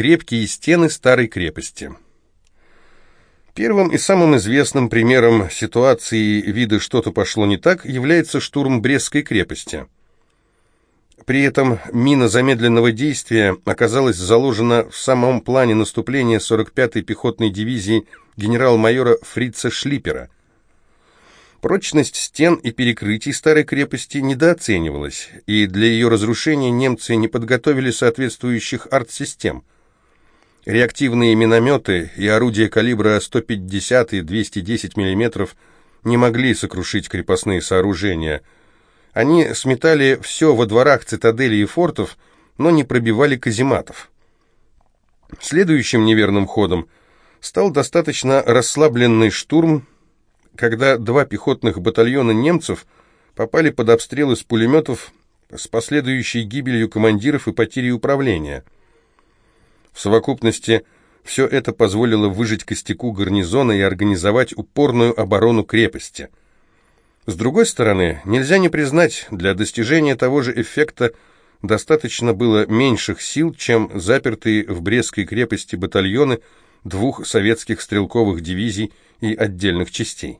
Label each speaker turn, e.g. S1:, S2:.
S1: Крепкие стены старой крепости. Первым и самым известным примером ситуации вида «что-то пошло не так» является штурм Брестской крепости. При этом мина замедленного действия оказалась заложена в самом плане наступления 45-й пехотной дивизии генерал-майора Фрица Шлипера – Прочность стен и перекрытий старой крепости недооценивалась, и для ее разрушения немцы не подготовили соответствующих арт-систем. Реактивные минометы и орудия калибра 150 и 210 мм не могли сокрушить крепостные сооружения. Они сметали все во дворах цитаделей и фортов, но не пробивали казематов. Следующим неверным ходом стал достаточно расслабленный штурм когда два пехотных батальона немцев попали под обстрел из пулеметов с последующей гибелью командиров и потерей управления. Совокупности все это позволило выжить костяку гарнизона и организовать упорную оборону крепости. С другой стороны, нельзя не признать, для достижения того же эффекта достаточно было меньших сил, чем запертые в Брестской крепости батальоны двух советских стрелковых дивизий и отдельных частей.